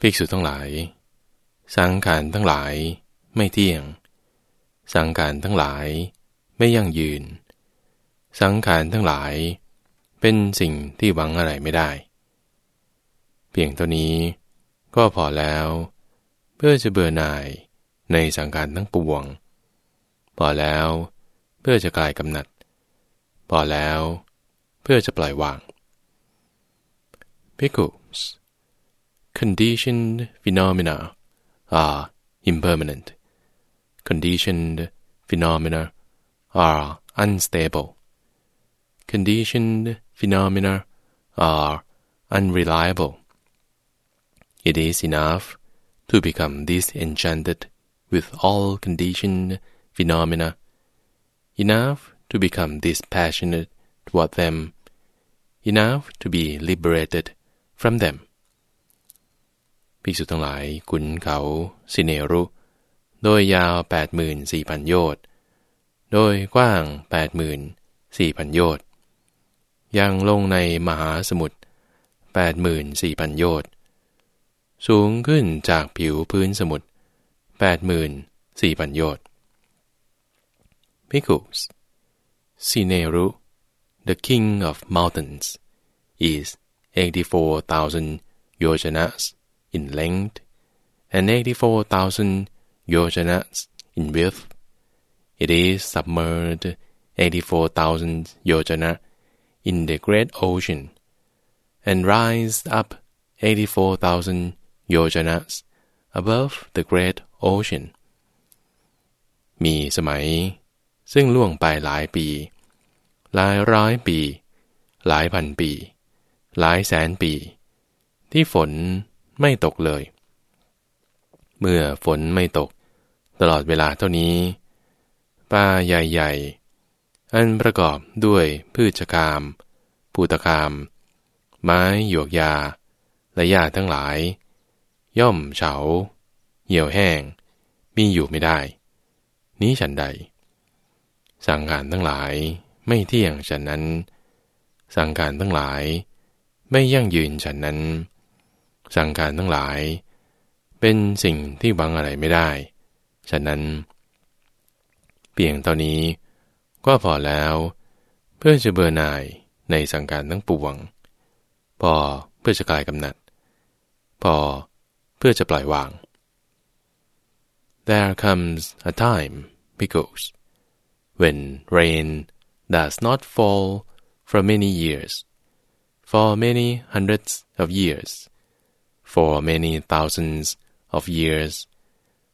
ภิกษุทั้งหลาย สังขารทั้งหลายไม่เที่ยง สังขารทั้งหลายไม่ยั่งยืน สังขารทั้งหลาย เป็นสิ่งที่หวังอะไรไม่ได้ เพียงเท่านี้ก็พอแล้ว เพื่อจะเบื่อหน่ายในสังขารทั้งปวง พอแล้วเพื่อจะกลายกำหนัด พอแล้วเพื่อจะปล่อยวาง Pickles Conditioned phenomena are impermanent. Conditioned phenomena are unstable. Conditioned phenomena are unreliable. It is enough to become disenchanted with all conditioned phenomena, enough to become dispassionate toward them, enough to be liberated from them. ภิกษุทั้งหลายขุนเขาสิเนรุ โดยยาว 84,000 โยชน์ โดยกว้าง 84,000 โยชน์ ยังลงในมหาสมุทร84,000 โยชน์ สูงขึ้นจากผิวพื้นสมุทร84,000 โยชน์ Pickles Sineru the king of mountains is 84,000 yojanas in length and 84,000 yojanas in width. It is submerged 84,000 yojana in the great ocean and rise up 84,000 yojanas above the great ocean มีสมัย ซึ่งล่วงไปหลายปี หลายร้อยปี หลายพันปี หลายแสนปี ที่ฝน ไม่ตกเลย เมื่อฝนไม่ตก ตลอดเวลาเท่านี้ ป่าใหญ่ๆ อันประกอบด้วยพืชกามปูตกาม ไม้หยวกยา และหญ้าทั้งหลาย ย่อมเฉา เหี่ยวแห้ง มีอยู่ไม่ได้ นี้ฉันใด สังขารทั้งหลายไม่เที่ยงฉันนั้น สังขารทั้งหลายไม่ยั่งยืนฉันนั้น สังขารทั้งหลาย เป็นสิ่งที่หวังอะไรไม่ได้ ฉะนั้น เพียงเท่านี้ก็พอแล้ว เพื่อจะเบื่อหน่ายในสังขารทั้งปวง พอเพื่อจะกลายกำหนัด พอเพื่อจะปล่อยวาง There comes a time, because when rain does not fall for many years, for many hundreds of years, for many thousands of years,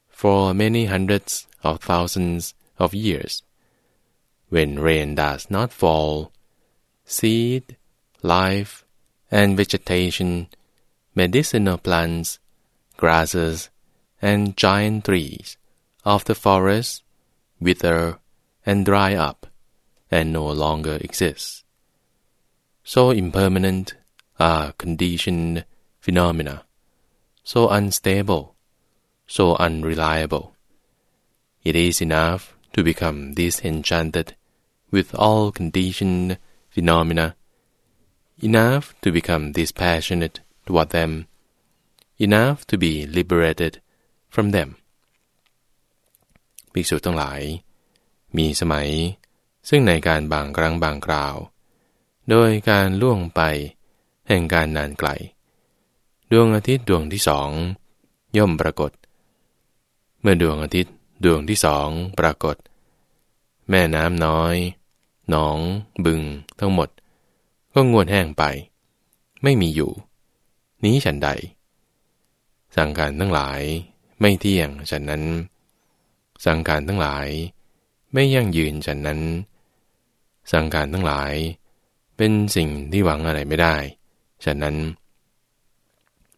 for many hundreds of thousands of years. When rain does not fall, seed, life, and vegetation, medicinal plants, grasses, and giant trees of the forest wither and dry up and no longer exist. So impermanent are conditioned phenomena, so unstable, so unreliable. It is enough to become disenchanted with all conditioned phenomena, enough to become dispassionate toward them, enough to be liberated from them. ภิกษุทั้งหลาย มีสมัย ซึ่งในการบางครั้งบางคราว โดยการล่วงไป แห่งการนานไกล ดวงอาทิตย์ดวงที่สองย่อมปรากฏ เมื่อดวงอาทิตย์ดวงที่สองปรากฏ แม่น้ำน้อย หนอง บึง ทั้งหมด ก็งวดแห้งไป ไม่มีอยู่ นี้ฉันใด สังการทั้งหลายไม่เที่ยงฉันนั้น สังการทั้งหลาย ไม่ยั่งยืนฉันนั้น สังการทั้งหลาย เป็นสิ่งที่หวังอะไรไม่ได้ฉันนั้น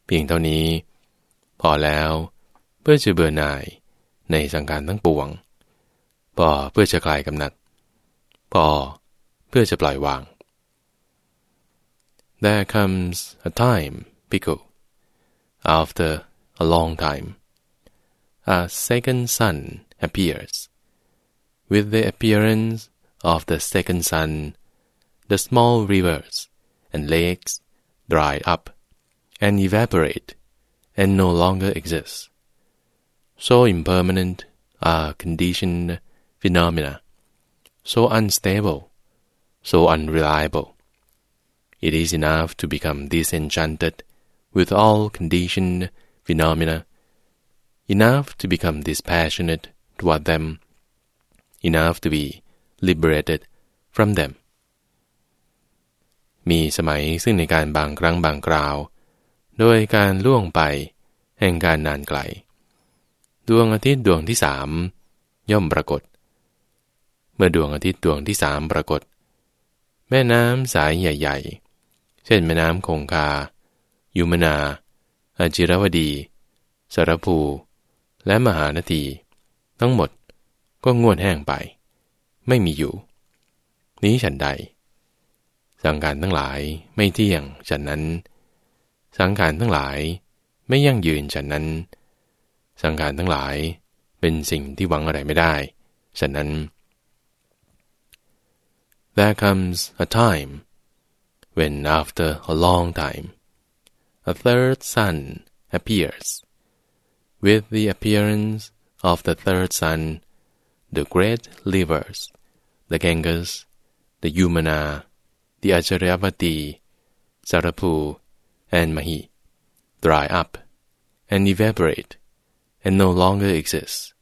เพียงเท่านี้ พอแล้วเพื่อจะเบื่อหน่ายในสังการทั้งปวง พอเพื่อจะคลายกำหนัด พอเพื่อจะปล่อยวาง There comes a time, Pico, after a long time, a second sun appears. With the appearance of the second sun, the small rivers and lakes dry up and evaporate, and no longer exists. So impermanent are conditioned phenomena, so unstable, so unreliable. It is enough to become disenchanted with all conditioned phenomena, enough to become dispassionate toward them, enough to be liberated from them. มีสมัยซึ่งในการบางครั้งบางคราว โดยการล่วงไป แห่งการนานไกล ดวงอาทิตย์ดวงที่สามย่อมปรากฏ เมื่อดวงอาทิตย์ดวงที่สามปรากฏ แม่น้ำสายใหญ่ ๆ เช่นแม่น้ำคงคา ยุมนา อาจิรวดี สารภู และมหานที ทั้งหมดก็งวดแห้งไป ไม่มีอยู่ นี้ฉันใด สังขารทั้งหลายไม่เที่ยงฉันนั้น สังขารทั้งหลายไม่ยั่งยืนฉันนั้น สังขารทั้งหลายเป็นสิ่งที่หวังอะไรไม่ได้ฉันนั้น There comes a time when after a long time a third sun appears with the appearance of the third sun the great rivers the Ganges the Yamuna the Acharyavati Sarapu and Mahi dry up and evaporate and no longer exist.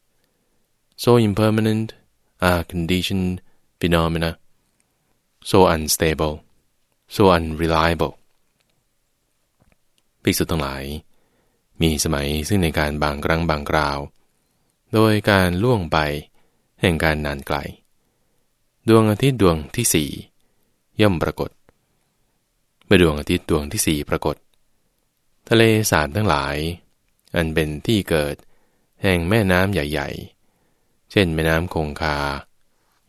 So impermanent are conditioned phenomena, so unstable, so unreliable. ภิกษุทั้งหลาย มีสมัยซึ่งในการบางครั้งบางคราว โดยการล่วงไปแห่งการนานไกล ดวงอาทิตย์ดวงที่สี่ย่อมปรากฏ เมื่อดวงอาทิตย์ดวงที่สี่ปรากฏ ทะเลสาบทั้งหลาย อันเป็นที่เกิด แห่งแม่น้ำใหญ่ ๆ เช่นแม่น้ำคงคา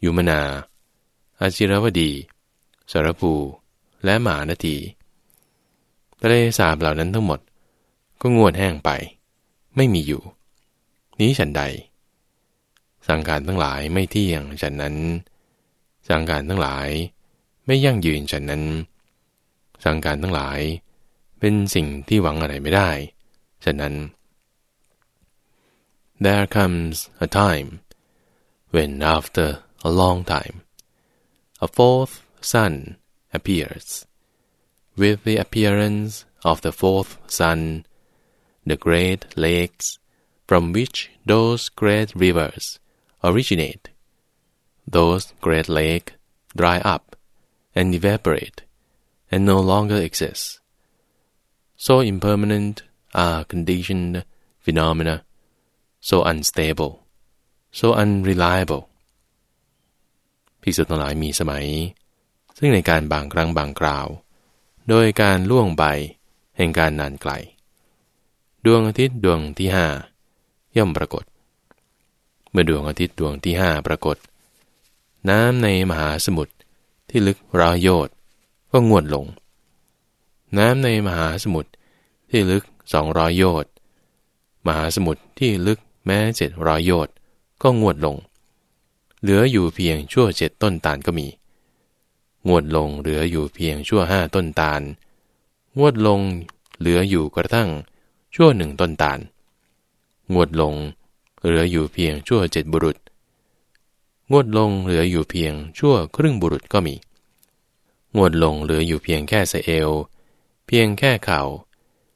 ยุมนา อาจิรวดี สารภู และหมานาทีทะเลสาบเหล่านั้นทั้งหมด ก็งวดแห้งไป ไม่มีอยู่ นี้ฉันใด สังขารทั้งหลายไม่เที่ยงฉันนั้น สังขารทั้งหลายไม่ยั่งยืนฉันนั้น สังขารทั้งหลาย เป็นสิ่งที่หวังอะไรไม่ได้ ฉะนั้น There comes a time when after a long time a fourth sun appears with the appearance of the fourth sun the great lakes from which those great rivers originate those great lakes dry up and evaporate and no longer exists. so impermanent are conditioned phenomena, so unstable, so unreliable ภิกษุทั้งหลายมีสมัย ซึ่งในการบางครั้งบางคราว โดยการล่วงไปแห่งการนานไกล ดวงอาทิตย์ดวงที่ห้าย่อมปรากฏ เมื่อดวงอาทิตย์ดวงที่ห้าปรากฏ น้ำในมหาสมุทรที่ลึกร้อยโยชน ก็งวดลง น้ำในมหาสมุทรที่ลึกสองร้อยโยชน์มหาสมุทรที่ลึกแม้เจ็ดร้อยโยชน์ก็งวดลง เหลืออยู่เพียงชั่วเจ็ดต้นตาลก็มี งวดลงเหลืออยู่เพียงชั่วห้าต้นตาล งวดลงเหลืออยู่กระทั่งชั่วหนึ่งต้นตาล งวดลงเหลืออยู่เพียงชั่วเจ็ดบุรุษ งวดลงเหลืออยู่เพียงชั่วครึ่งบุรุษก็มี งวดลงเหลืออยู่เพียงแค่เสเอลเพียงแค่เข่า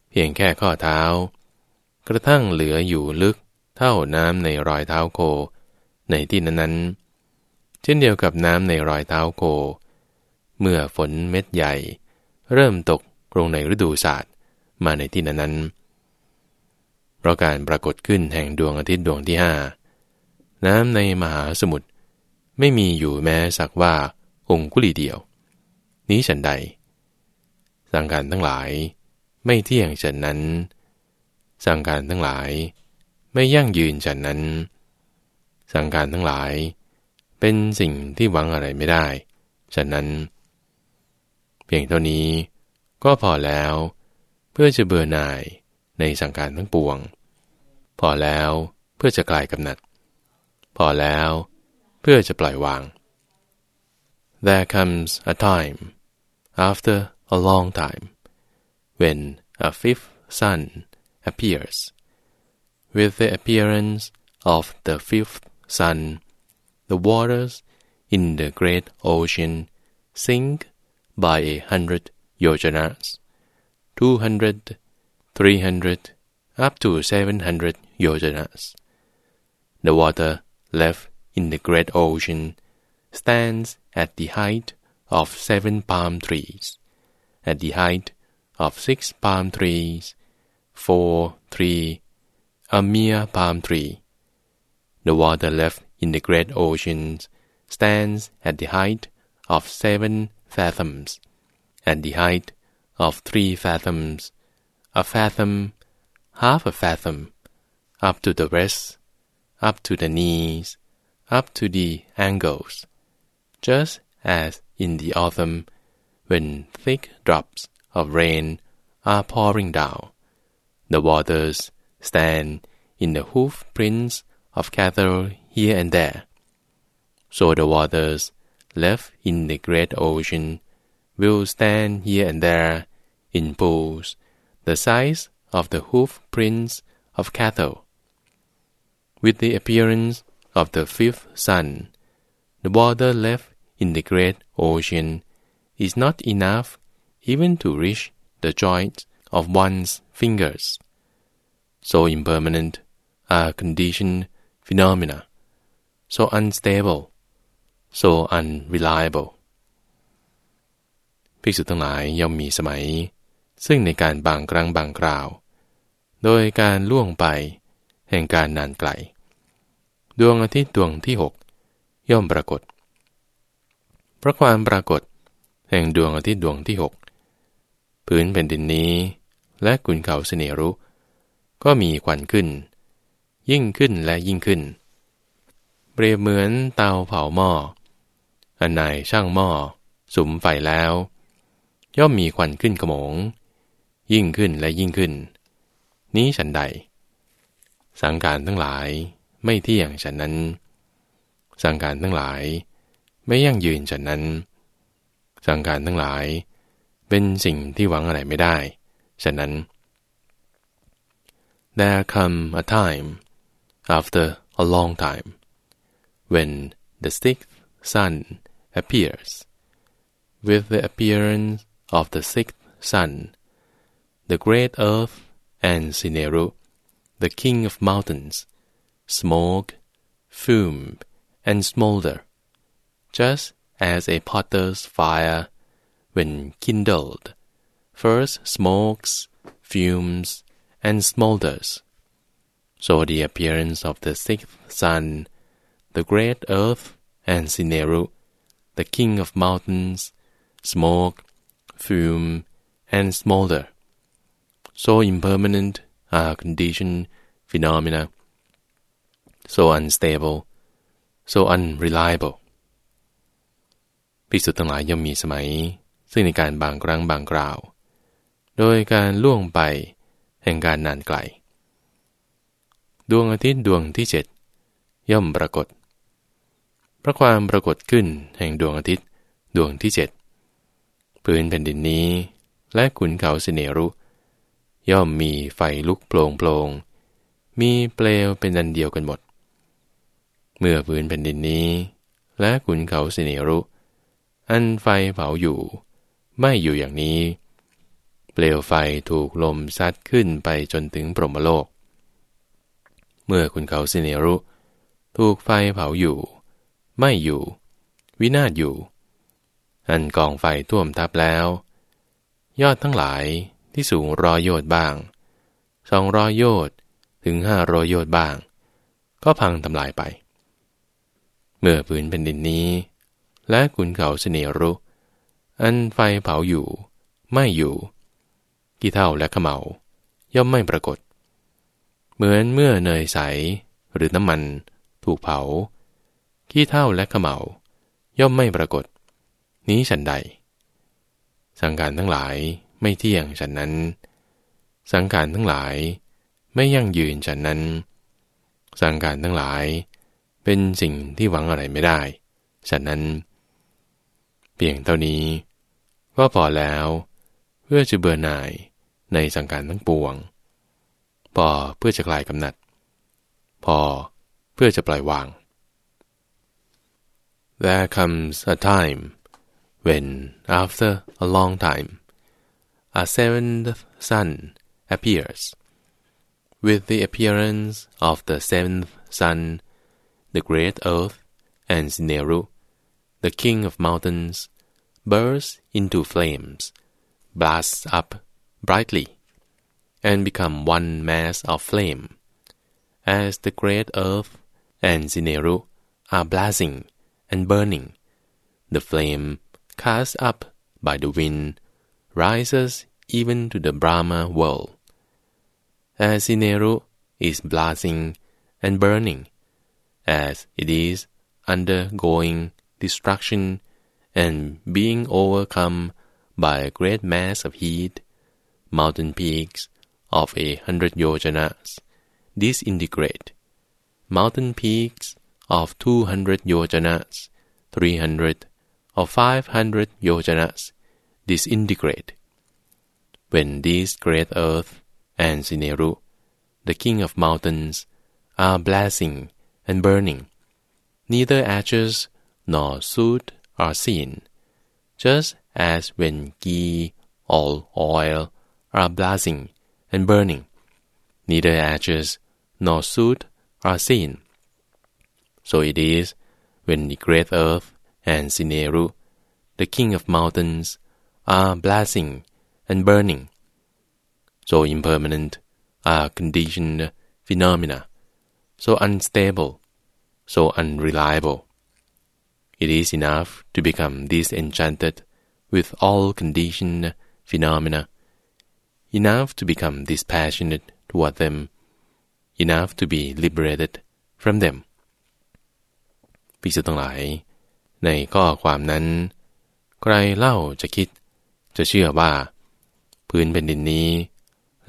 เพียงแค่ข้อเท้า กระทั่งเหลืออยู่ลึกเท่าน้ำในรอยเท้าโค ในที่นั้นๆ เช่นเดียวกับน้ำในรอยเท้าโค เมื่อฝนเม็ดใหญ่ เริ่มตกลงในฤดูศาสตร์มาในที่นั้นๆ เพราะการปรากฏขึ้นแห่งดวงอาทิตย์ดวงที่ห้าน้ำในมหาสมุทรไม่มีอยู่แม้สักว่าองคุลีเดียว นี้ฉันใด สังขารทั้งหลายไม่เที่ยงฉันนั้น สังขารทั้งหลาย ไม่ยั่งยืนฉันนั้น สังขารทั้งหลาย เป็นสิ่งที่หวังอะไรไม่ได้ฉันนั้น เพียงเท่านี้ก็พอแล้ว เพื่อจะเบื่อหน่ายในสังขารทั้งปวง พอแล้วเพื่อจะกลายกำหนัด พอแล้วเพื่อจะปล่อยวาง There comes a time after a long time, when a fifth sun appears. With the appearance of the fifth sun, the waters in the great ocean sink by a hundred yojanas, two hundred, three hundred, up to seven hundred yojanas. The water left in the great ocean stands at the height of seven palm trees, at the height of six palm trees, four, three, a mere palm tree. The water left in the great oceans stands at the height of seven fathoms, at the height of three fathoms, a fathom, half a fathom, up to the wrist, up to the knees, up to the ankles, just as in the autumn, when thick drops of rain are pouring down, the waters stand in the hoof prints of cattle here and there. So the waters left in the great ocean will stand here and there in pools the size of the hoof prints of cattle. With the appearance of the fifth sun, the water left in the great ocean is not enough even to reach the joint of one's fingers. So impermanent are conditioned phenomena, so unstable, so unreliable. ภิกษุทั้งหลายย่อมมีสมัย ซึ่งในการบางครั้งบางคราว โดยการล่วงไป แห่งการนานไกล ดวงอาทิตย์ดวงที่หกย่อมปรากฏ เพราะความปรากฏ แห่งดวงอาทิตย์ดวงที่หกพื้นแผ่นดินนี้ และกุนเขาเสนรุ ก็มีควันขึ้น ยิ่งขึ้นและยิ่งขึ้น เปรียบเหมือนเตาเผาหม้ออันไหนช่างหม้อสุมไฟแล้ว ย่อมมีควันขึ้นขโมง ยิ่งขึ้นและยิ่งขึ้น นี้ฉันใด สังการทั้งหลายไม่เที่ยงฉันนั้น สังการทั้งหลาย ไม่ยั่งยืนฉันนั้น สังการทั้งหลาย เป็นสิ่งที่หวังอะไรไม่ได้ฉะนั้น There come a time after a long time when the sixth sun appears with the appearance of the sixth sun the great earth and Sineru the king of mountains smoke fume and smolder just as a potter's fire, when kindled, first smokes, fumes, and smolders. So the appearance of the sixth sun, the great earth, and Sineru, the king of mountains, smoke, fume, and smolder. So impermanent are conditioned phenomena, so unstable, so unreliable. ภิกษุทั้งหลายย่อมมีสมัย ซึ่งในการบางครั้งบางคราว โดยการล่วงไปแห่งการนานไกล ดวงอาทิตย์ดวงที่เจ็ดย่อมปรากฏ พระความปรากฏขึ้นแห่งดวงอาทิตย์ดวงที่เจ็ดพื้นแผ่นดินนี้ และขุนเขาสเนรุ ย่อมมีไฟลุกโปลงโปลงมีเปลวเป็นอันเดียวกันหมด เมื่อพื้นแผ่นดินนี้ และขุนเขาสเนรุ อันไฟเผาอยู่ ไม่อยู่อย่างนี้ เปลวไฟถูกลมซัดขึ้นไปจนถึงปรมโลก เมื่อคุณเขาสิเนรุ ถูกไฟเผาอยู่ ไม่อยู่ วินาศอยู่ อันกองไฟท่วมทับแล้ว ยอดทั้งหลายที่สูงรอยโยดบ้างสองรอยโยดถึงห้ารอยโยดบ้าง ก็พังทำลายไป เมื่อพื้นแผ่นดินนี้ และขุนเขาเสนรุ อันไฟเผาอยู่ ไม่อยู่ กี่เท่าและขมเมาย่อมไม่ปรากฏ เหมือนเมื่อเนยใสหรือน้ำมัน ถูกเผา ขี้เท่าและขมเมาย่อมไม่ปรากฏ นี้ฉันใด สังการทั้งหลายไม่เที่ยงฉันนั้น สังการทั้งหลายไม่ยั่งยืนฉันนั้น สังการทั้งหลายเป็นสิ่งที่หวังอะไรไม่ได้ฉันนั้น เพียงเท่านี้ ก็พอแล้ว เพื่อจะเบื่อหน่ายในสังการทั้งปวง พอเพื่อจะคลายกำหนัด พอเพื่อจะปล่อยวาง There comes a time when after a long time a seventh sun appears with the appearance of the seventh sun the great earth and Sineru the king of mountains bursts into flames blasts up brightly and become one mass of flame. As the great earth and Zineru are blazing and burning, the flame cast up by the wind rises even to the Brahma world. As Zineru is blazing and burning, as it is undergoing destruction and being overcome by a great mass of heat, mountain peaks of a hundred yojanas disintegrate. Mountain peaks of two hundred yojanas, three hundred, or five hundred yojanas disintegrate. When these great earth and Sineru, the king of mountains, are blazing and burning, neither ashes nor soot are seen, just as when ghee or oil are blazing and burning. Neither ashes nor soot are seen. So it is when the great earth and Sineru, the king of mountains, are blazing and burning. So impermanent are conditioned phenomena, so unstable, so unreliable. It is enough to become disenchanted with all conditioned phenomena enough to become dispassionate toward them, enough to be liberated from them พิสุทั้งหลาย ในข้อความนั้น ใครเล่าจะคิด จะเชื่อว่า พื้นแผ่นดินนี้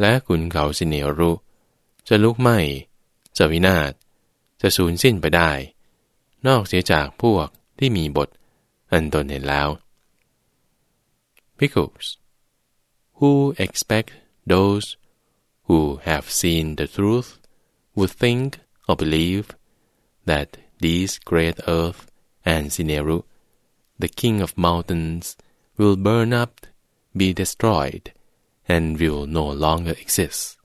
และขุนเขาสิเนรุ จะลุกไหม้ จะวินาศ จะสูญสิ้นไปได้ นอกเสียจากพวก ที่มีบท อันตนเห็นแล้ว Pickles who expect those who have seen the truth would think or believe that these great earth and Sineru, the king of mountains, will burn up, be destroyed, and will no longer exist.